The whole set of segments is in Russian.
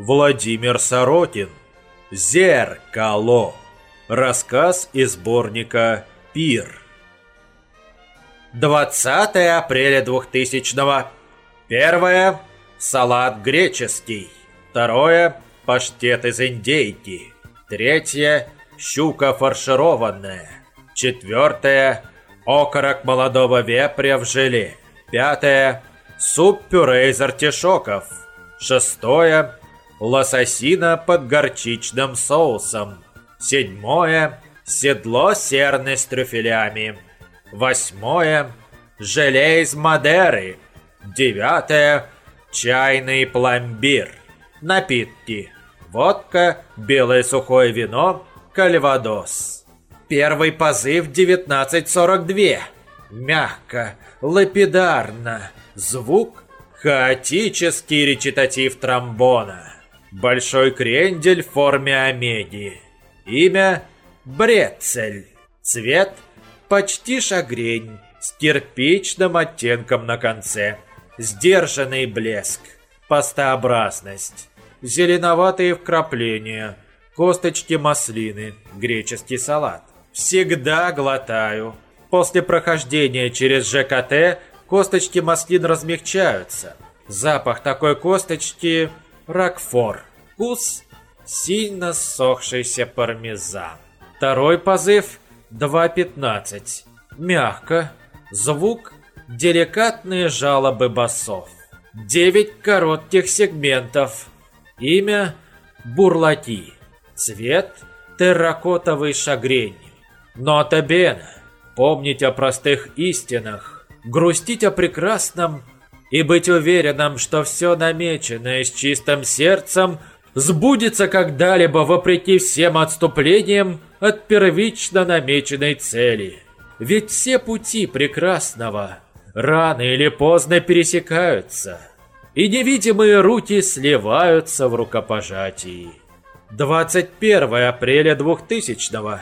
Владимир Сорокин. Зеркало. Рассказ из сборника «Пир». 20 апреля 2000-го. Первое – салат греческий. Второе – паштет из индейки. Третье – щука фаршированная. Четвертое – окорок молодого вепря в желе. Пятое – суп-пюре из артишоков. Шестое – лососина под горчичным соусом. Седьмое – седло серны с трюфелями. Восьмое – желе из Мадеры. Девятое – чайный пломбир. Напитки. Водка, белое сухое вино, кальвадос. Первый позыв 1942. Мягко, лапидарно. Звук – хаотический речитатив тромбона. Большой крендель в форме омеги. Имя – Брецель. Цвет – почти шагрень с кирпичным оттенком на конце. Сдержанный блеск, пастообразность, зеленоватые вкрапления, косточки маслины, греческий салат. Всегда глотаю. После прохождения через ЖКТ косточки маслин размягчаются. Запах такой косточки – ракфор. Вкус – сильно сохшийся пармезан. Второй позыв 2.15. Мягко. Звук – деликатные жалобы басов. 9 коротких сегментов. Имя – Бурлаки. Цвет – терракотовый шагрень. Нота бена. Помнить о простых истинах. Грустить о прекрасном и быть уверенным, что все намеченное с чистым сердцем сбудется когда-либо вопреки всем отступлениям от первично намеченной цели. Ведь все пути прекрасного рано или поздно пересекаются, и невидимые руки сливаются в рукопожатии. 21 апреля 2000-го.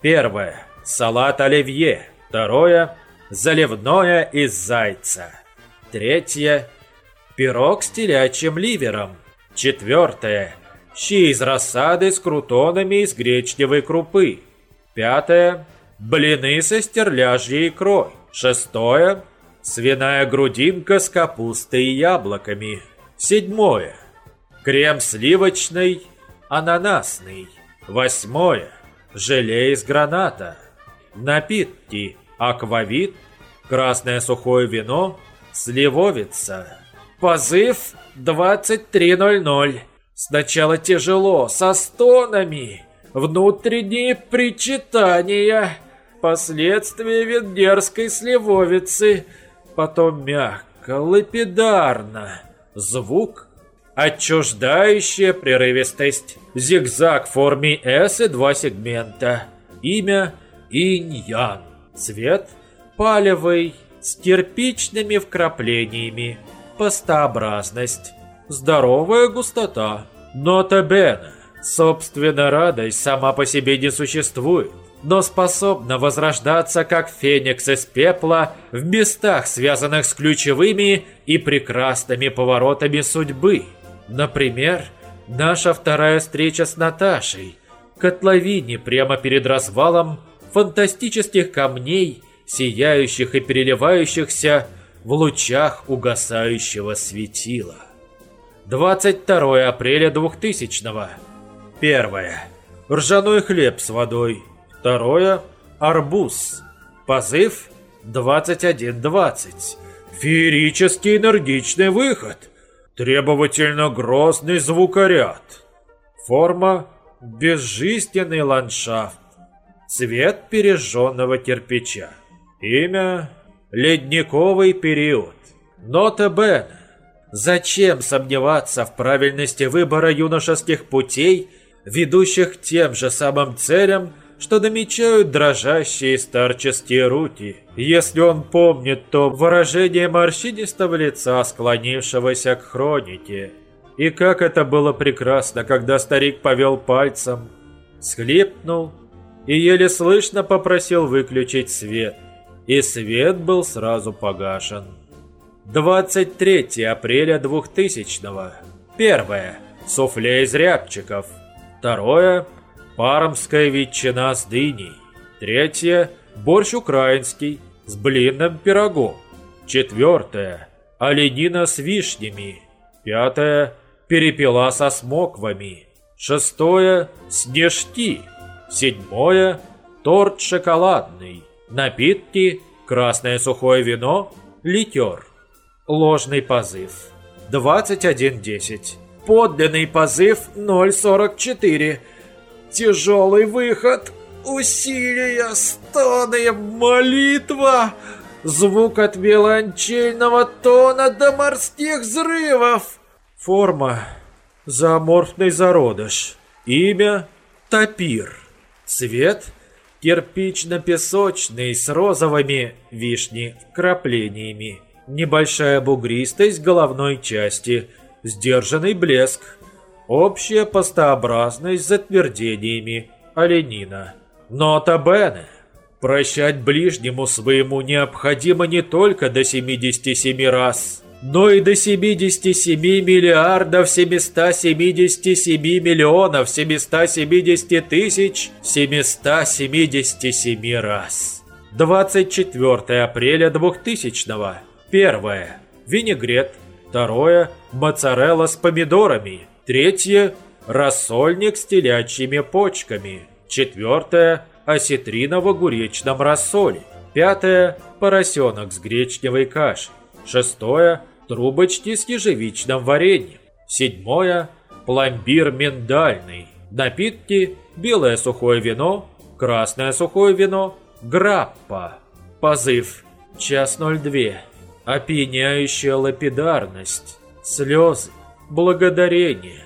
Первое. Салат оливье. Второе. Заливное из зайца. Третье. Пирог с телячьим ливером. Четвертое. Щи из рассады с крутонами из гречневой крупы. Пятое. Блины со стерляжьей икрой. Шестое. Свиная грудинка с капустой и яблоками. Седьмое. Крем сливочный, ананасный. Восьмое. Желе из граната. Напитки. Аквавит. Красное сухое вино. Сливовица. Позыв 23.00. Сначала тяжело, со стонами, внутренние причитания, последствия венгерской сливовицы, потом мягко, лапидарно, звук, отчуждающая прерывистость, зигзаг в форме S и два сегмента, имя Инь-Ян, цвет палевый, с кирпичными вкраплениями, пастообразность, здоровая густота. Нота бена. Собственно, радость сама по себе не существует, но способна возрождаться как феникс из пепла в местах, связанных с ключевыми и прекрасными поворотами судьбы. Например, наша вторая встреча с Наташей, котловине прямо перед развалом фантастических камней, сияющих и переливающихся в лучах угасающего светила. 22 апреля 2000-го. Первое. Ржаной хлеб с водой. Второе. Арбуз. Позыв 21.20. Феерический энергичный выход. Требовательно грозный звукоряд. Форма – безжизненный ландшафт. Цвет пережженного кирпича. Имя – ледниковый период. Нота Бена. Зачем сомневаться в правильности выбора юношеских путей, ведущих к тем же самым целям, что намечают дрожащие старческие руки, если он помнит то выражение морщинистого лица, склонившегося к хронике. И как это было прекрасно, когда старик повел пальцем, схлипнул и еле слышно попросил выключить свет. И свет был сразу погашен. 23 апреля 2000 -го. Первое. суфле из рябчиков. Второе – пармская ветчина с дыней. Третье – борщ украинский с блинным пирогом. Четвертое – оленина с вишнями. Пятое – перепела со смоквами. Шестое – снежки. Седьмое – торт шоколадный. Напитки – красное сухое вино, литер. Ложный позыв. 21.10. Подлинный позыв 0.44. Тяжелый выход. Усилия, стоны, молитва. Звук от виолончельного тона до морских взрывов. Форма. Зооморфный зародыш. Имя. Тапир. Цвет. Кирпично-песочный с розовыми вишни краплениями. Небольшая бугристость головной части. Сдержанный блеск. Общая пастообразность с затвердениями. Оленина. Нота Бене. Прощать ближнему своему необходимо не только до 77 раз, но и до 77 миллиардов 777 миллионов 770 тысяч 777 раз. 24 апреля 2000 -го. Первое. Винегрет. Второе. Моцарелла с помидорами. Третье. Рассольник с телячьими почками. Четвертое осетрина в огуречном рассоле. Пятое – поросенок с гречневой кашей. Шестое – трубочки с ежевичным вареньем. Седьмое – пломбир миндальный. Напитки – белое сухое вино, красное сухое вино, граппа. Позыв – час 02. Опьяняющая лапидарность, слезы, благодарение.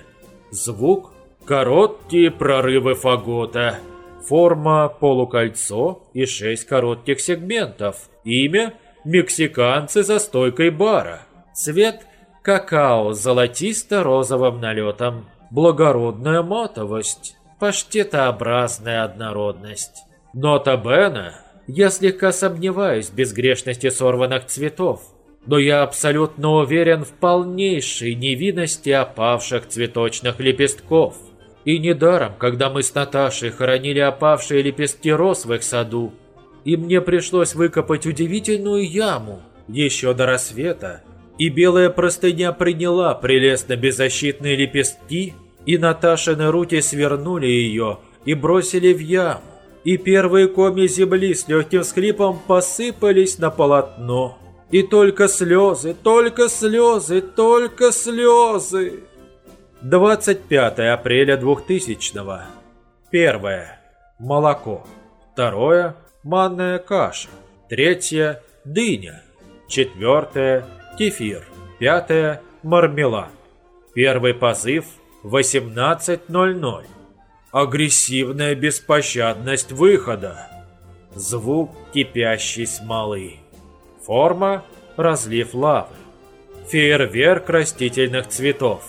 Звук – короткие прорывы фагота – Форма полукольцо и шесть коротких сегментов. Имя – мексиканцы за стойкой бара. Цвет – какао с золотисто-розовым налетом. Благородная матовость, паштетообразная однородность. Нота Бена – я слегка сомневаюсь в безгрешности сорванных цветов, но я абсолютно уверен в полнейшей невинности опавших цветочных лепестков – и недаром, когда мы с Наташей хоронили опавшие лепестки роз в их саду, и мне пришлось выкопать удивительную яму еще до рассвета, и белая простыня приняла прелестно беззащитные лепестки, и Наташины руки свернули ее и бросили в яму, и первые коми земли с легким скрипом посыпались на полотно. И только слезы, только слезы, только слезы. 25 апреля 2000 -го. Первое. Молоко. Второе. Манная каша. Третье. Дыня. Четвертое. Кефир. Пятое. Мармелад. Первый позыв 18.00. Агрессивная беспощадность выхода. Звук кипящей смолы. Форма – разлив лавы. Фейерверк растительных цветов.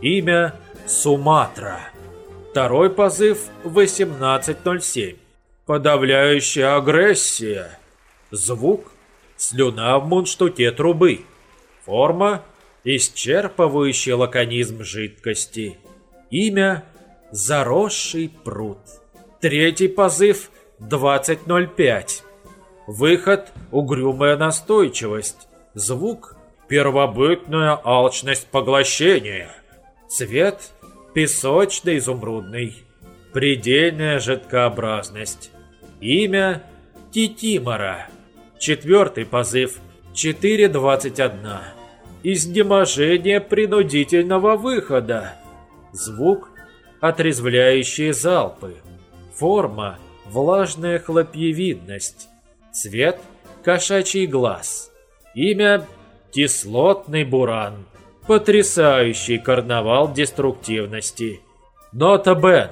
Имя Суматра. Второй позыв 1807. Подавляющая агрессия. Звук слюна в мундштуке трубы. Форма исчерпывающий лаконизм жидкости. Имя заросший пруд. Третий позыв 2005. Выход угрюмая настойчивость. Звук первобытная алчность поглощения. Цвет песочно-изумрудный. Предельная жидкообразность. Имя Титимора. Четвертый позыв 4.21. Изнеможение принудительного выхода. Звук отрезвляющие залпы. Форма влажная хлопьевидность. Цвет кошачий глаз. Имя кислотный буран. Потрясающий карнавал деструктивности. Нота Бен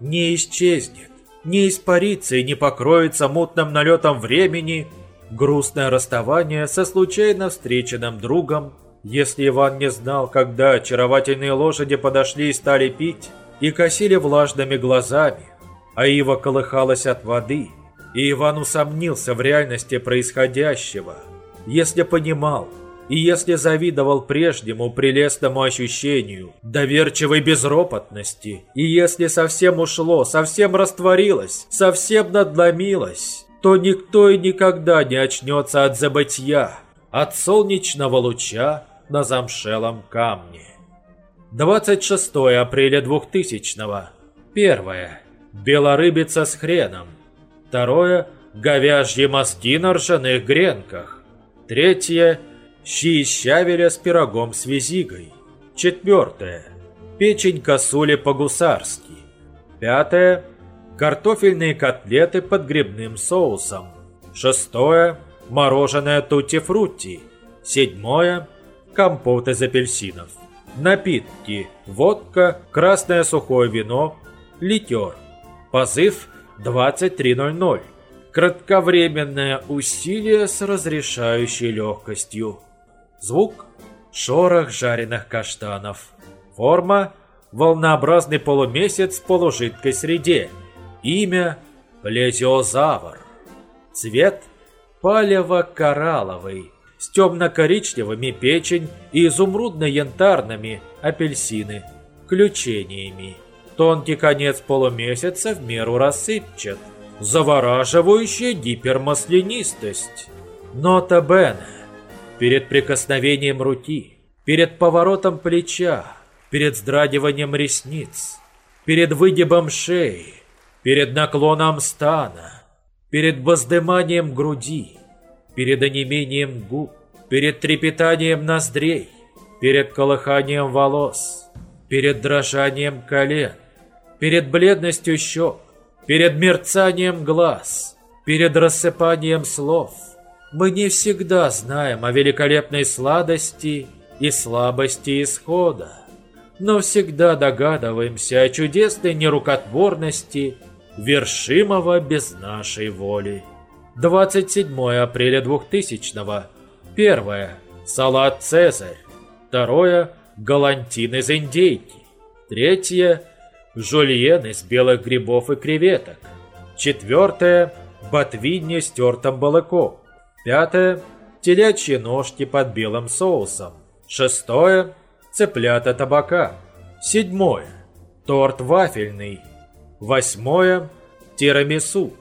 не исчезнет, не испарится и не покроется мутным налетом времени грустное расставание со случайно встреченным другом, если Иван не знал, когда очаровательные лошади подошли и стали пить, и косили влажными глазами, а Ива колыхалась от воды, и Иван усомнился в реальности происходящего, если понимал, И если завидовал прежнему прелестному ощущению доверчивой безропотности, и если совсем ушло, совсем растворилось, совсем надломилось, то никто и никогда не очнется от забытья, от солнечного луча на замшелом камне. 26 апреля 2000 -го. Первое. Белорыбица с хреном. Второе. Говяжьи мозги на ржаных гренках. Третье. Щи из щавеля с пирогом с визигой. Четвертое. Печень косули по-гусарски. Пятое. Картофельные котлеты под грибным соусом. Шестое. Мороженое тутти-фрутти. Седьмое. Компот из апельсинов. Напитки. Водка, красное сухое вино, литер. Позыв 23.00. Кратковременное усилие с разрешающей легкостью. Звук – шорох жареных каштанов. Форма – волнообразный полумесяц в полужидкой среде. Имя – плезиозавр. Цвет – палево-коралловый с темно-коричневыми печень и изумрудно-янтарными апельсины, включениями. Тонкий конец полумесяца в меру рассыпчат. Завораживающая гипермаслянистость. Нота Бене. Перед прикосновением руки, перед поворотом плеча, перед сдрагиванием ресниц, перед выгибом шеи, перед наклоном стана, перед воздыманием груди, перед онемением губ, перед трепетанием ноздрей, перед колыханием волос, перед дрожанием колен, перед бледностью щек, перед мерцанием глаз, перед рассыпанием слов. Мы не всегда знаем о великолепной сладости и слабости исхода, но всегда догадываемся о чудесной нерукотворности, вершимого без нашей воли. 27 апреля 2000 -го. Первое. Салат «Цезарь». Второе. Галантин из индейки. Третье. Жульен из белых грибов и креветок. Четвертое. Ботвинья с тертым балыком. Пятое. Телячьи ножки под белым соусом. Шестое. Цыплята табака. Седьмое. Торт вафельный. Восьмое. Тирамису.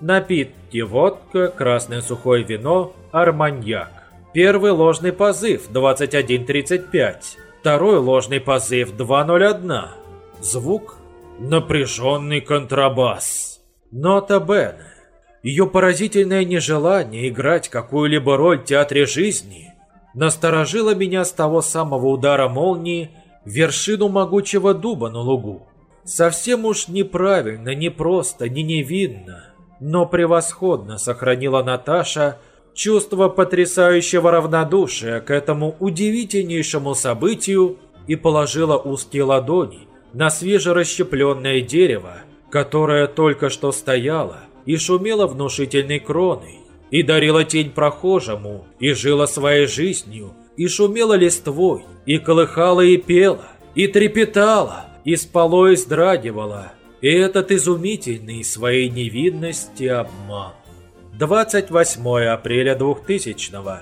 Напитки водка, красное сухое вино, арманьяк. Первый ложный позыв 21.35. Второй ложный позыв 2.01. Звук напряженный контрабас. Нота Бене. Ее поразительное нежелание играть какую-либо роль в театре жизни насторожило меня с того самого удара молнии в вершину могучего дуба на лугу. Совсем уж неправильно, непросто, не невинно но превосходно сохранила Наташа чувство потрясающего равнодушия к этому удивительнейшему событию и положила узкие ладони на свежерасщепленное дерево, которое только что стояло и шумело внушительной кроной, и дарила тень прохожему, и жила своей жизнью, и шумела листвой, и колыхала и пела, и трепетала, и спало и сдрагивала, и этот изумительный своей невинности обман. 28 апреля 2000 -го.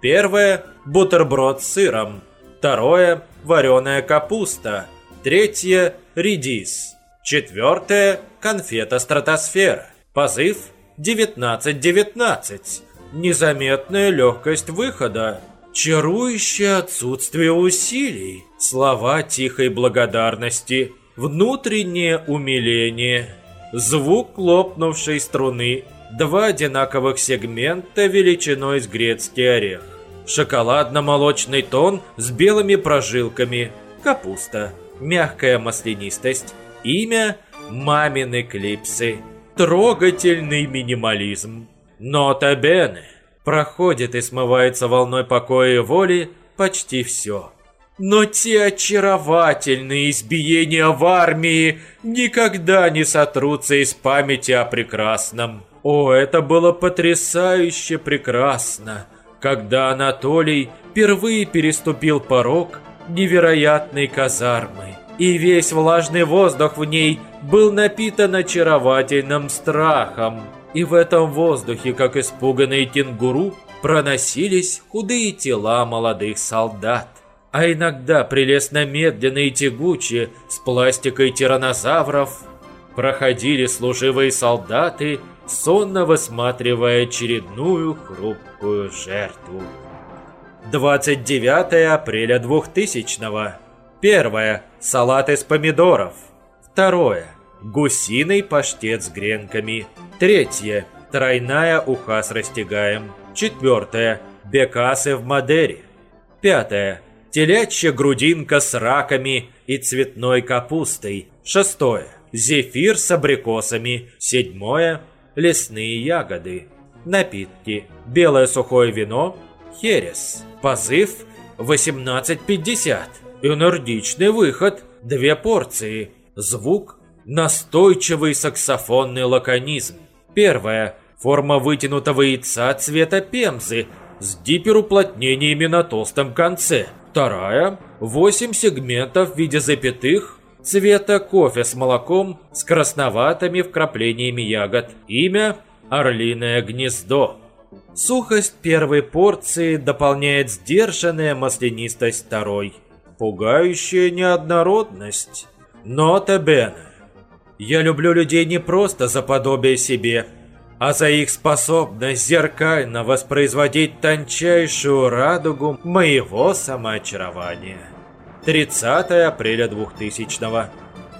Первое – бутерброд с сыром. Второе – вареная капуста. Третье – редис. Четвертое – конфета стратосфера. Позыв 1919. Незаметная легкость выхода. Чарующее отсутствие усилий. Слова тихой благодарности – внутреннее умиление, звук лопнувшей струны, два одинаковых сегмента величиной с грецкий орех, шоколадно-молочный тон с белыми прожилками, капуста, мягкая маслянистость, имя мамины клипсы, трогательный минимализм. Нота Бене проходит и смывается волной покоя и воли почти все. Но те очаровательные избиения в армии никогда не сотрутся из памяти о прекрасном. О, это было потрясающе прекрасно, когда Анатолий впервые переступил порог невероятной казармы, и весь влажный воздух в ней был напитан очаровательным страхом. И в этом воздухе, как испуганный кенгуру, проносились худые тела молодых солдат. А иногда прелестно медленные и тягучие, с пластикой тиранозавров, проходили служивые солдаты, сонно высматривая очередную хрупкую жертву. 29 апреля 2000 -го. Первое. Салат из помидоров. Второе. Гусиный паштет с гренками. Третье. Тройная уха с растягаем. Четвертое. Бекасы в Мадере. Пятое. Телячья грудинка с раками и цветной капустой. Шестое. Зефир с абрикосами. Седьмое. Лесные ягоды. Напитки. Белое сухое вино. Херес. Позыв 18.50. Энергичный выход. Две порции. Звук. Настойчивый саксофонный лаконизм. Первое. Форма вытянутого яйца цвета пемзы с диперуплотнениями на толстом конце. Вторая. Восемь сегментов в виде запятых цвета кофе с молоком с красноватыми вкраплениями ягод. Имя – Орлиное гнездо. Сухость первой порции дополняет сдержанная маслянистость второй. Пугающая неоднородность. Нота Бене. Я люблю людей не просто за подобие себе, а за их способность зеркально воспроизводить тончайшую радугу моего самоочарования. 30 апреля 2000 -го.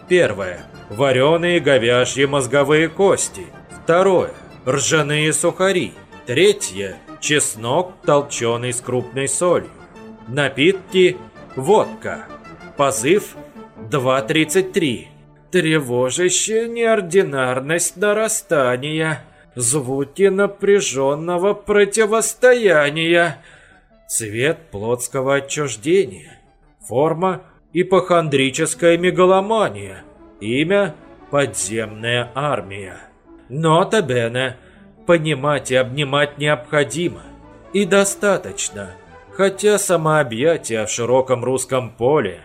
Первое. Вареные говяжьи мозговые кости. Второе. Ржаные сухари. Третье. Чеснок, толченый с крупной солью. Напитки. Водка. Позыв 2.33. Тревожащая неординарность нарастания. Звуки напряженного противостояния. Цвет плотского отчуждения. Форма – ипохондрическая мегаломания. Имя – подземная армия. Нота Бене – понимать и обнимать необходимо. И достаточно. Хотя самообъятия в широком русском поле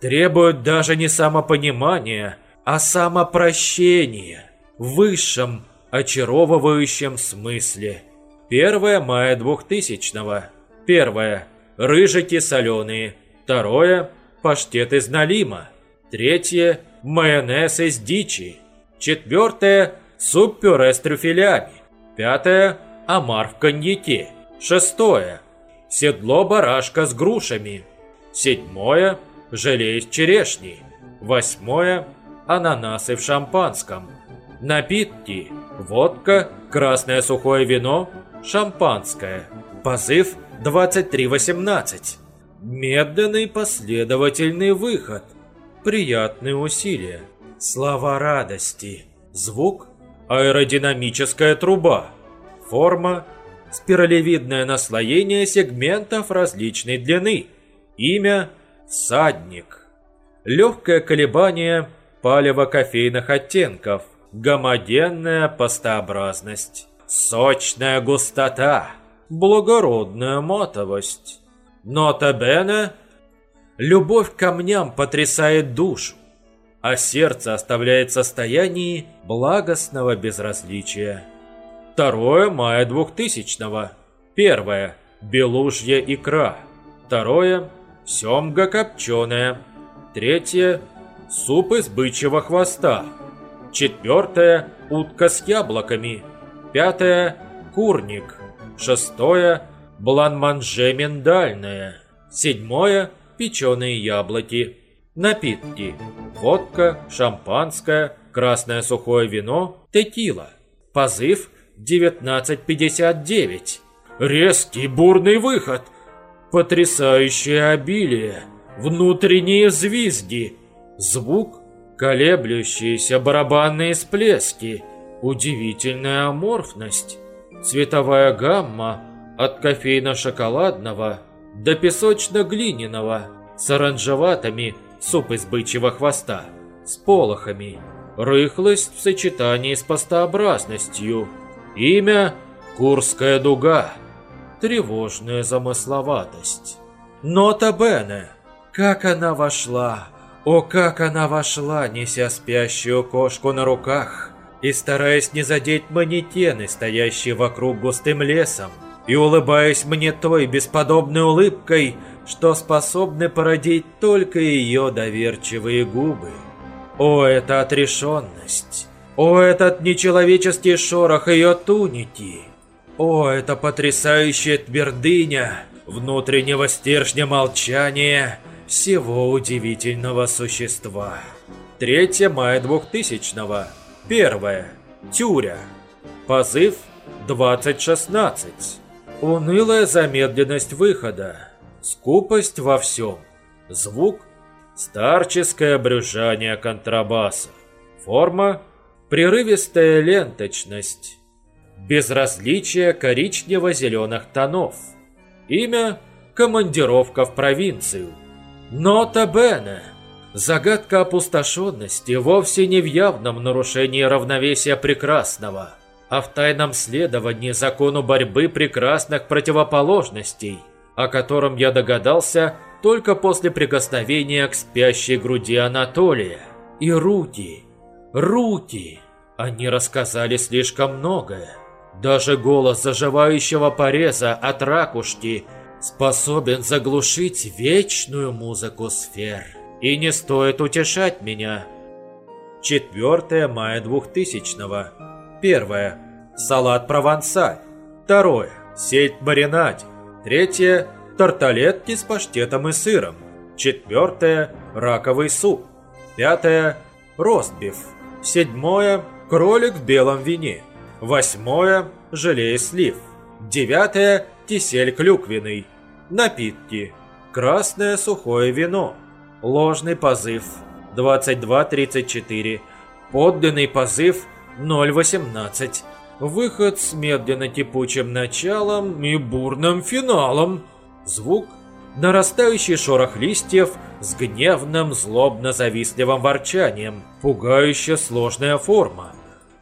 требуют даже не самопонимания, а самопрощения в высшем, очаровывающем смысле. 1 мая 2000-го. Первое. Рыжики соленые. Второе. Паштет из налима. Третье. Майонез из дичи. Четвертое. Суп-пюре с трюфелями. Пятое – омар в коньяке. Шестое – седло барашка с грушами. Седьмое – желе из черешни. Восьмое – ананасы в шампанском. Напитки – водка, красное сухое вино, шампанское. Позыв 2318. Медленный последовательный выход. Приятные усилия. Слова радости. Звук Аэродинамическая труба. Форма – спиралевидное наслоение сегментов различной длины. Имя – всадник. Легкое колебание палево-кофейных оттенков. Гомогенная пастообразность. Сочная густота. Благородная матовость. Нота Бене – любовь к камням потрясает душу а сердце оставляет в состоянии благостного безразличия. 2 мая 2000-го. Первое. Белужья икра. Второе. Семга копченая. Третье. Суп из бычьего хвоста. Четвертое. Утка с яблоками. Пятое. Курник. Шестое. Бланманже миндальное. Седьмое. Печеные яблоки. Напитки. Водка, шампанское, красное сухое вино, текила. Позыв 1959. Резкий бурный выход. Потрясающее обилие. Внутренние звезди. Звук, колеблющиеся барабанные всплески. Удивительная аморфность. Цветовая гамма от кофейно-шоколадного до песочно-глиняного с оранжеватыми суп из бычьего хвоста, с полохами, рыхлость в сочетании с пастообразностью, имя – Курская дуга, тревожная замысловатость. Нота Бене, как она вошла, о, как она вошла, неся спящую кошку на руках и стараясь не задеть манекены, стоящие вокруг густым лесом. и улыбаясь мне той бесподобной улыбкой, что способны породить только ее доверчивые губы. О, это отрешенность! О, этот нечеловеческий шорох ее туники! О, это потрясающая твердыня внутреннего стержня молчания всего удивительного существа. 3 мая 2000 -го. Первое. Тюря. Позыв 2016. Унылая замедленность выхода. Скупость во всем. Звук – старческое брюжание контрабаса. Форма – прерывистая ленточность. Безразличие коричнево-зеленых тонов. Имя – командировка в провинцию. Нота Бене. Загадка опустошенности вовсе не в явном нарушении равновесия прекрасного, а в тайном следовании закону борьбы прекрасных противоположностей – о котором я догадался только после прикосновения к спящей груди Анатолия. И Рути, Рути, они рассказали слишком многое. Даже голос заживающего пореза от ракушки способен заглушить вечную музыку сфер. И не стоит утешать меня. 4 мая 2000 -го. Первое. Салат провансаль. Второе. Сеть маринаде. Третье – тарталетки с паштетом и сыром. Четвертое – раковый суп. Пятое – ростбиф. Седьмое – кролик в белом вине. Восьмое – желе из слив. Девятое – кисель клюквенный. Напитки. Красное сухое вино. Ложный позыв 22.34. Подлинный позыв 0.18. Выход с медленно-типучим началом и бурным финалом. Звук – нарастающий шорох листьев с гневным, злобно-завистливым ворчанием. Пугающе сложная форма.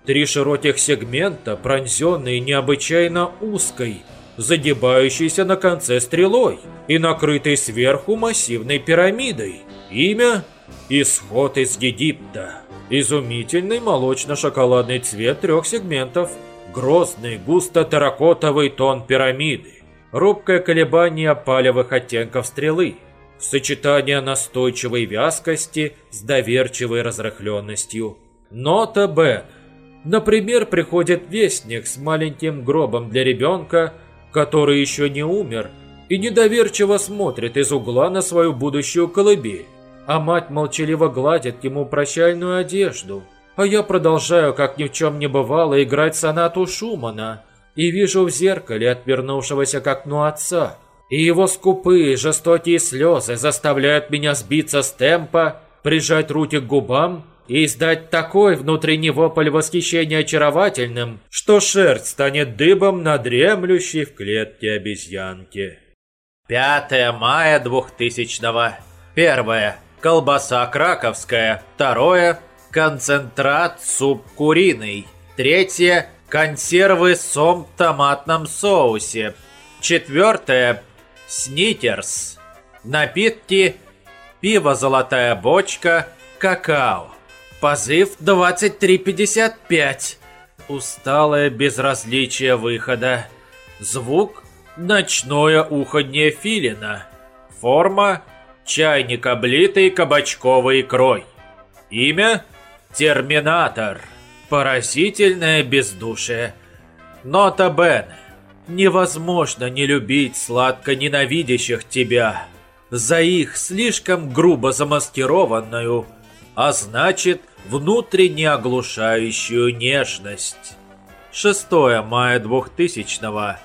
Три широких сегмента, пронзенные необычайно узкой, загибающейся на конце стрелой и накрытой сверху массивной пирамидой. Имя – Исход из Египта. Изумительный молочно-шоколадный цвет трех сегментов, грозный густо-терракотовый тон пирамиды, робкое колебание палевых оттенков стрелы, сочетание настойчивой вязкости с доверчивой разрыхленностью. Нота Б. Например, приходит вестник с маленьким гробом для ребенка, который еще не умер, и недоверчиво смотрит из угла на свою будущую колыбель а мать молчаливо гладит ему прощальную одежду. А я продолжаю, как ни в чем не бывало, играть сонату Шумана и вижу в зеркале отвернувшегося к окну отца. И его скупые, жестокие слезы заставляют меня сбиться с темпа, прижать руки к губам и издать такой внутренний вопль восхищения очаровательным, что шерсть станет дыбом на дремлющей в клетке обезьянки. 5 мая 2000 -го. Первое колбаса краковская. Второе – концентрат суп куриный. Третье – консервы сом в томатном соусе. Четвертое – сникерс. Напитки – пиво «Золотая бочка», какао. Позыв 2355. Усталое безразличие выхода. Звук – ночное уханье филина. Форма – Чайник облитый кабачковой икрой. Имя – Терминатор. Поразительное бездушие. Нота Бен. Невозможно не любить сладко ненавидящих тебя за их слишком грубо замаскированную, а значит, внутренне оглушающую нежность. 6 мая 2000 -го.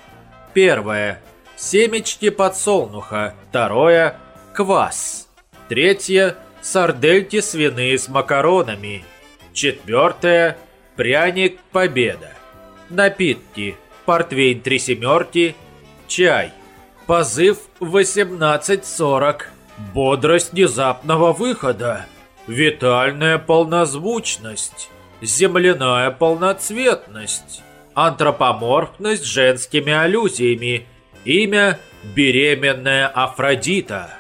Первое. Семечки подсолнуха. Второе квас. Третье – сардельки свиные с макаронами. Четвертое – пряник победа. Напитки – портвейн три семерки, чай. Позыв 18.40. Бодрость внезапного выхода. Витальная полнозвучность. Земляная полноцветность. Антропоморфность с женскими аллюзиями. Имя – беременная Афродита.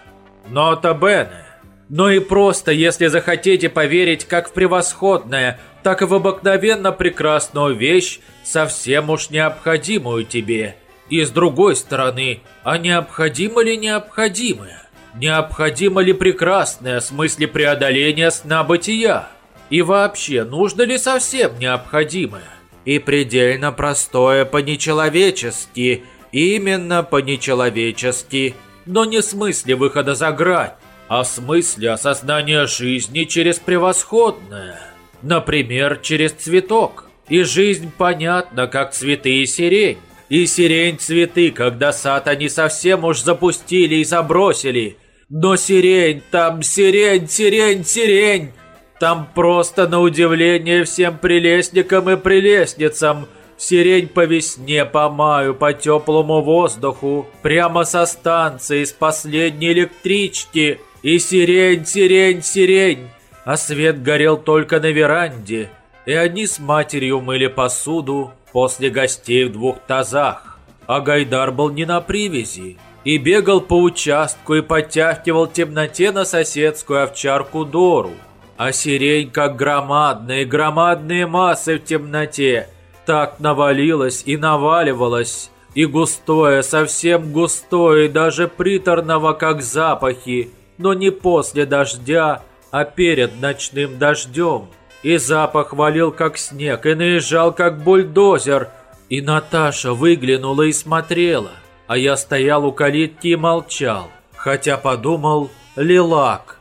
Нота Бене. Но и просто, если захотите поверить как в превосходное, так и в обыкновенно прекрасную вещь, совсем уж необходимую тебе. И с другой стороны, а необходимо ли необходимое? Необходимо ли прекрасное в смысле преодоления сна бытия? И вообще, нужно ли совсем необходимое? И предельно простое по-нечеловечески, именно по-нечеловечески, но не в смысле выхода за грань, а в смысле осознания жизни через превосходное. Например, через цветок. И жизнь понятна, как цветы и сирень. И сирень цветы, когда сад они совсем уж запустили и забросили. Но сирень, там сирень, сирень, сирень. Там просто на удивление всем прелестникам и прелестницам. Сирень по весне, по маю, по теплому воздуху. Прямо со станции, с последней электрички. И сирень, сирень, сирень. А свет горел только на веранде. И они с матерью мыли посуду после гостей в двух тазах. А Гайдар был не на привязи. И бегал по участку и подтягивал в темноте на соседскую овчарку Дору. А сирень, как громадные, громадные массы в темноте, так навалилась и наваливалась, и густое, совсем густое, даже приторного, как запахи, но не после дождя, а перед ночным дождем. И запах валил, как снег, и наезжал, как бульдозер. И Наташа выглянула и смотрела, а я стоял у калитки и молчал, хотя подумал «Лилак».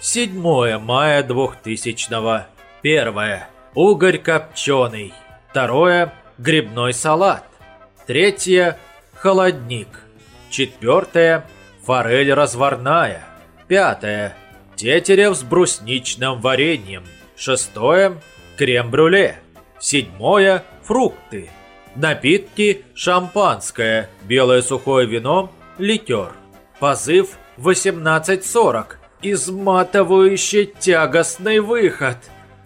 7 мая 2000-го. Первое. Угорь копченый. Второе. Грибной салат. Третье. Холодник. Четвертое. Форель разварная. Пятое. Тетерев с брусничным вареньем. Шестое. Крем-брюле. Седьмое. Фрукты. Напитки. Шампанское. Белое сухое вино. Ликер. Позыв 18.40 Изматывающий тягостный выход.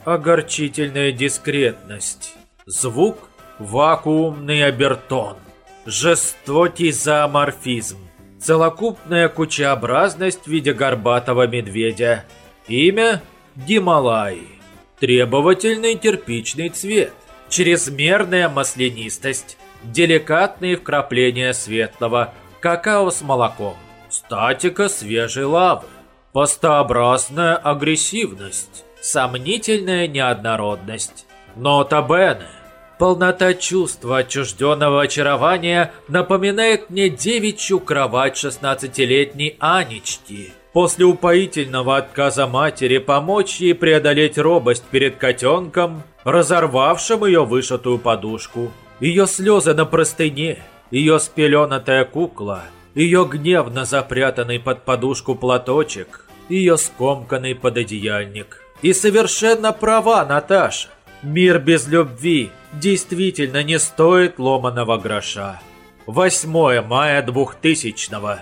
Огорчительная дискретность. Звук – вакуумный обертон. Жестокий зооморфизм. Целокупная кучеобразность в виде горбатого медведя. Имя – Гималаи. Требовательный терпичный цвет. Чрезмерная маслянистость. Деликатные вкрапления светлого. Какао с молоком. Статика свежей лавы. Постообразная агрессивность, сомнительная неоднородность. Нота Бене. Полнота чувства отчужденного очарования напоминает мне девичью кровать шестнадцатилетней Анечки. После упоительного отказа матери помочь ей преодолеть робость перед котенком, разорвавшим ее вышитую подушку. Ее слезы на простыне, ее спеленатая кукла – ее гневно запрятанный под подушку платочек, ее скомканный пододеяльник. И совершенно права Наташа. Мир без любви действительно не стоит ломаного гроша. 8 мая 2000-го.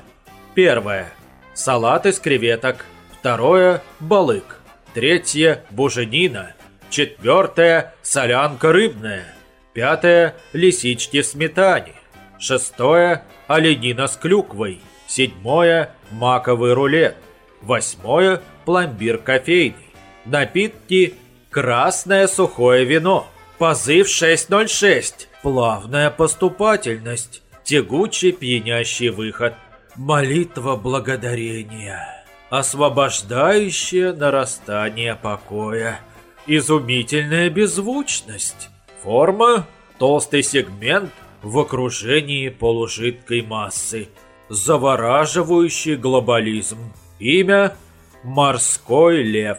Первое. Салат из креветок. Второе. Балык. Третье. Буженина. Четвертое. Солянка рыбная. Пятое. Лисички в сметане. Шестое – оленина с клюквой. Седьмое – маковый рулет. Восьмое – пломбир кофейный. Напитки – красное сухое вино. Позыв 606. Плавная поступательность. Тягучий пьянящий выход. Молитва благодарения. Освобождающее нарастание покоя. Изумительная беззвучность. Форма – толстый сегмент – в окружении полужидкой массы. Завораживающий глобализм. Имя – Морской лев.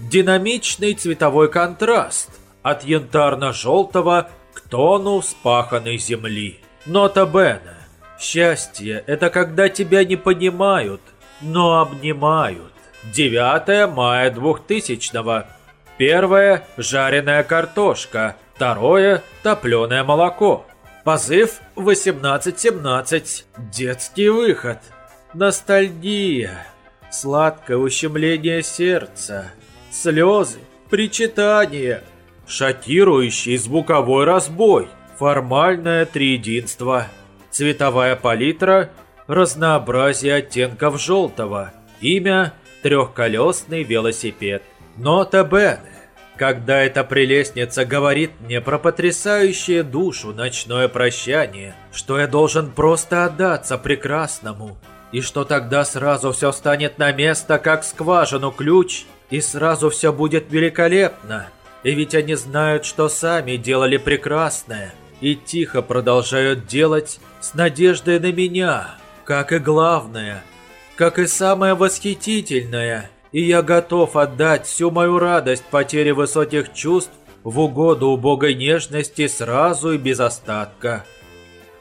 Динамичный цветовой контраст от янтарно-желтого к тону спаханной земли. Нота Бена. Счастье – это когда тебя не понимают, но обнимают. 9 мая 2000-го. Первое – жареная картошка. Второе – топленое молоко. Позыв 1817. Детский выход. Ностальгия. Сладкое ущемление сердца. Слезы. Причитание. Шокирующий звуковой разбой. Формальное триединство. Цветовая палитра. Разнообразие оттенков желтого. Имя – трехколесный велосипед. Нота Бене. когда эта прелестница говорит мне про потрясающее душу ночное прощание, что я должен просто отдаться прекрасному, и что тогда сразу все станет на место, как скважину ключ, и сразу все будет великолепно. И ведь они знают, что сами делали прекрасное, и тихо продолжают делать с надеждой на меня, как и главное, как и самое восхитительное. И я готов отдать всю мою радость потери высоких чувств в угоду убогой нежности сразу и без остатка.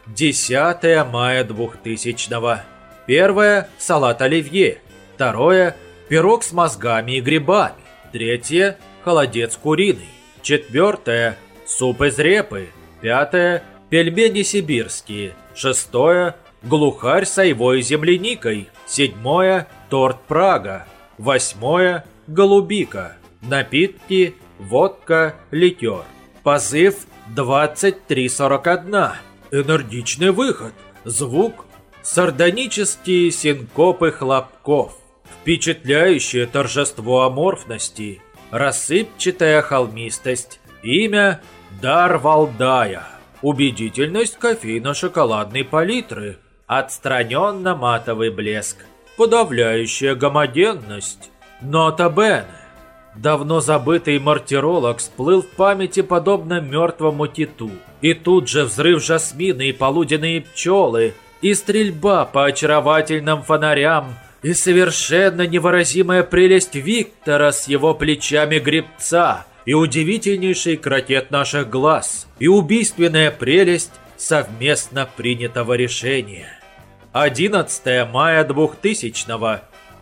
10 мая 2000 -го. Первое – салат оливье. Второе – пирог с мозгами и грибами. Третье – холодец куриный. Четвертое – суп из репы. Пятое – пельмени сибирские. Шестое – глухарь с айвой и земляникой. Седьмое – торт Прага. Восьмое – голубика. Напитки – водка, ликер. Позыв 2341. Энергичный выход. Звук Сардонические синкопы хлопков, впечатляющее торжество аморфности, рассыпчатая холмистость, имя Дар Валдая, убедительность кофейно-шоколадной палитры, отстраненно-матовый блеск, подавляющая гомогенность, нота Бене. Давно забытый мартиролог всплыл в памяти подобно мертвому киту. И тут же взрыв жасмина и полуденные пчелы – и стрельба по очаровательным фонарям, и совершенно невыразимая прелесть Виктора с его плечами гребца, и удивительнейший крокет наших глаз, и убийственная прелесть совместно принятого решения. 11 мая 2000 -го.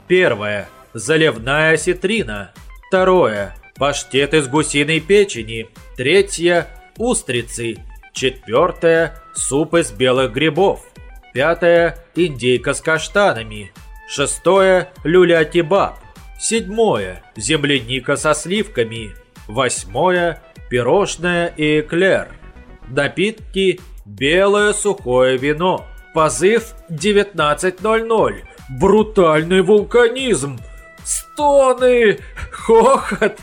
Первое. Заливная осетрина. Второе. Паштет из гусиной печени. Третье. Устрицы. Четвертое. Суп из белых грибов. Пятое – индейка с каштанами. Шестое – люля-кебаб. Седьмое – земляника со сливками. Восьмое – пирожное и эклер. Напитки – белое сухое вино. Позыв 19.00. Брутальный вулканизм. Стоны! Хохот!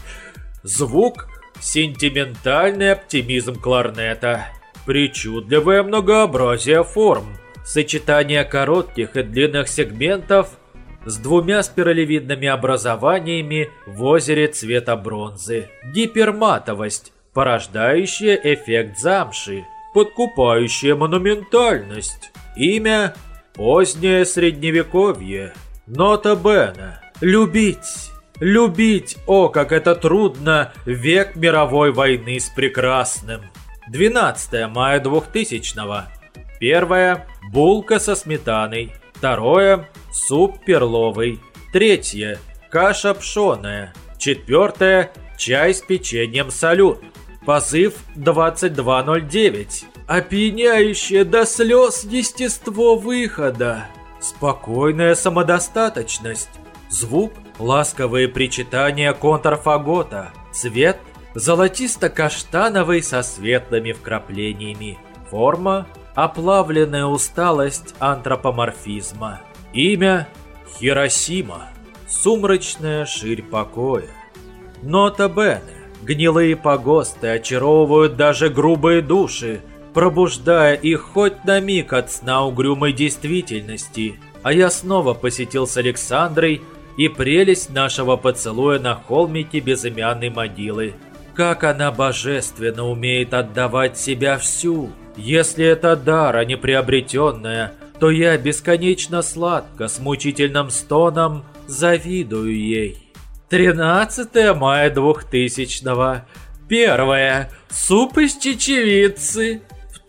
Звук – сентиментальный оптимизм кларнета. Причудливое многообразие форм – Сочетание коротких и длинных сегментов с двумя спиралевидными образованиями в озере цвета бронзы. Гиперматовость, порождающая эффект замши, подкупающая монументальность. Имя – позднее средневековье. Нота Бена. Любить. Любить, о, как это трудно, век мировой войны с прекрасным. 12 мая 2000 -го. Первое – булка со сметаной. Второе – суп перловый. Третье – каша пшеная. Четвертое – чай с печеньем салют. Позыв 2209. Опьяняющее до слез естество выхода. Спокойная самодостаточность. Звук – ласковые причитания контрфагота. Цвет – золотисто-каштановый со светлыми вкраплениями. Форма оплавленная усталость антропоморфизма. Имя – Хиросима, сумрачная ширь покоя. Нота Бене, гнилые погосты очаровывают даже грубые души, пробуждая их хоть на миг от сна угрюмой действительности. А я снова посетил с Александрой и прелесть нашего поцелуя на холмике безымянной могилы. Как она божественно умеет отдавать себя всю – если это дар, а не приобретенное, то я бесконечно сладко, с мучительным стоном, завидую ей. 13 мая 2000 -го. Первое. Суп из чечевицы.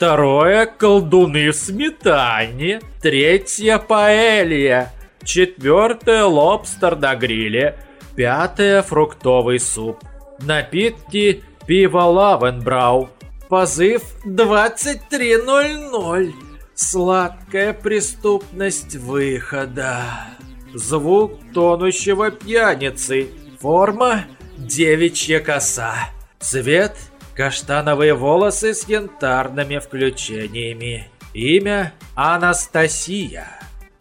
Второе. Колдуны в сметане. Третье. Паэлья. Четвертое. Лобстер на гриле. Пятое. Фруктовый суп. Напитки. Пиво Лавенбрау. Позыв 23.00. Сладкая преступность выхода. Звук тонущего пьяницы. Форма – девичья коса. Цвет – каштановые волосы с янтарными включениями. Имя – Анастасия.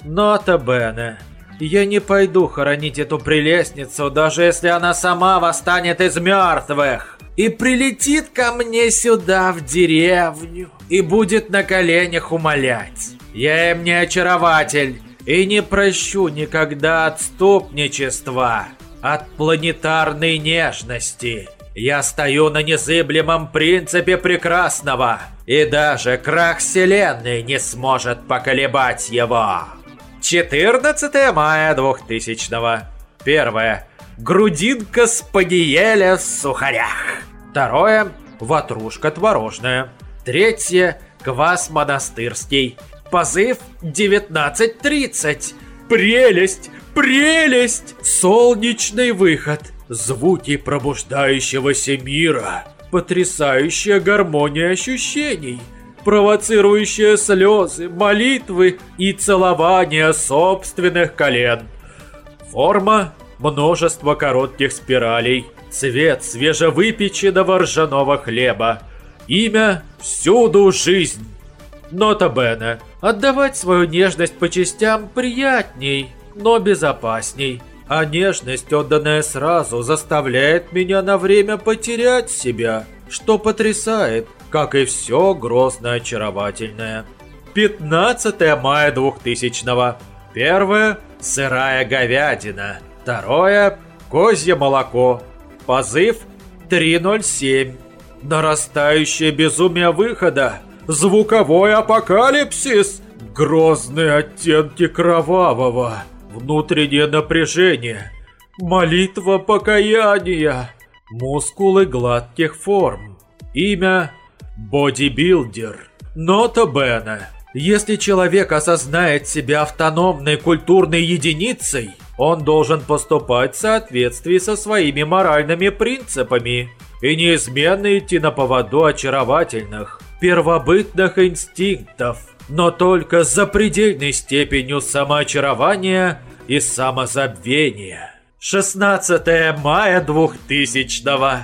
Нота Бене. Я не пойду хоронить эту прелестницу, даже если она сама восстанет из мертвых и прилетит ко мне сюда, в деревню, и будет на коленях умолять. Я им не очарователь и не прощу никогда отступничества от планетарной нежности. Я стою на незыблемом принципе прекрасного, и даже крах вселенной не сможет поколебать его. 14 мая 2000 -го. Первое. Грудинка спаниеля в сухарях. Второе. Ватрушка творожная. Третье. Квас монастырский. Позыв 19.30. Прелесть! Прелесть! Солнечный выход. Звуки пробуждающегося мира. Потрясающая гармония ощущений. Провоцирующие слезы, молитвы и целование собственных колен. Форма – множество коротких спиралей. Цвет свежевыпеченного ржаного хлеба. Имя – всюду жизнь. Нота Бене. Отдавать свою нежность по частям приятней, но безопасней. А нежность, отданная сразу, заставляет меня на время потерять себя, что потрясает, как и все грозно очаровательное. 15 мая 2000 -го. Первое – сырая говядина. Второе – козье молоко. Позыв 307. Нарастающее безумие выхода. Звуковой апокалипсис. Грозные оттенки кровавого. Внутреннее напряжение. Молитва покаяния. Мускулы гладких форм. Имя Бодибилдер. Нота Бена. Если человек осознает себя автономной культурной единицей, он должен поступать в соответствии со своими моральными принципами и неизменно идти на поводу очаровательных, первобытных инстинктов, но только с запредельной степенью самоочарования и самозабвения. 16 мая 2000 -го.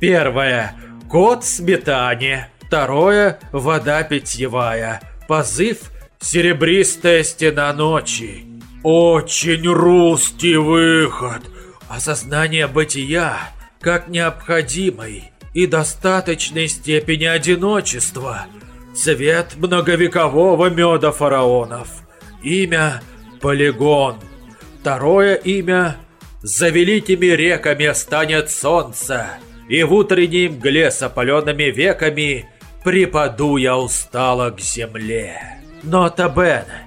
Первое. Кот сметане. Второе. Вода питьевая. Позыв. Серебристая стена ночи. Очень русский выход. Осознание бытия как необходимой и достаточной степени одиночества. Цвет многовекового меда фараонов. Имя Полигон. Второе имя За великими реками станет солнце, и в утренней мгле с опаленными веками припаду я устало к земле. Нота Бене.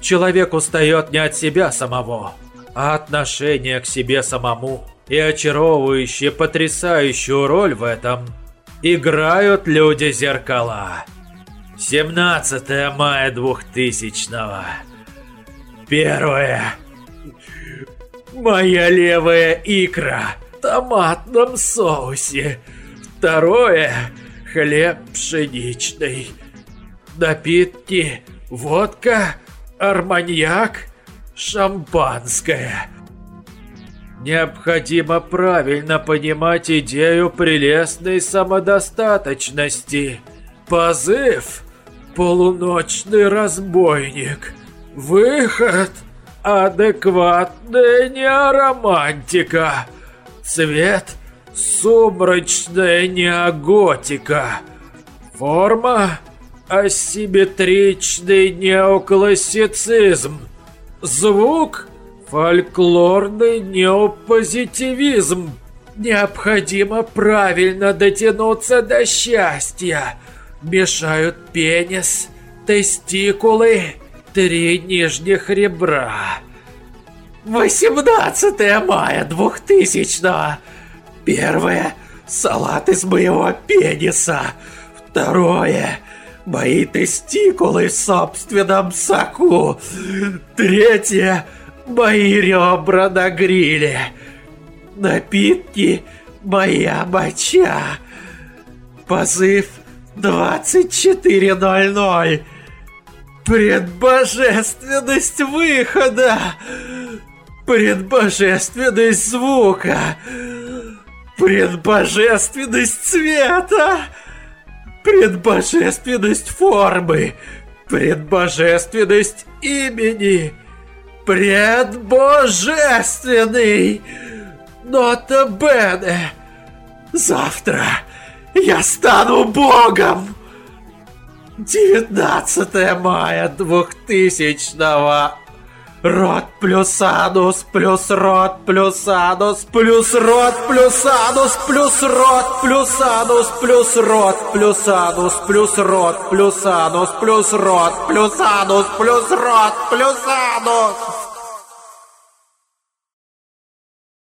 Человек устает не от себя самого, а отношение к себе самому. И очаровывающие, потрясающую роль в этом играют люди-зеркала. 17 мая 2000 -го. Первое. Моя левая икра в томатном соусе. Второе. Хлеб пшеничный. Напитки. Водка. Арманьяк. Шампанское. Необходимо правильно понимать идею прелестной самодостаточности. Позыв – полуночный разбойник. Выход – адекватная неоромантика. Цвет – сумрачная неоготика. Форма – асимметричный неоклассицизм. Звук – Фольклорный неопозитивизм. Необходимо правильно дотянуться до счастья. Мешают пенис, тестикулы, три нижних ребра. 18 мая 2000 -го. Первое. Салат из моего пениса. Второе. Мои тестикулы в собственном соку. Третье мои ребра на гриле, напитки моя моча. Позыв 24.00. Предбожественность выхода. Предбожественность звука. Предбожественность цвета. Предбожественность формы. Предбожественность имени Предбожественный! Нота Бене! Завтра я стану богом! 19 мая 2000 Рот плюс анус плюс рот плюс анус плюс рот плюс анус плюс рот плюс анус плюс рот плюс анус плюс рот плюс анус плюс рот плюс анус плюс рот плюс анус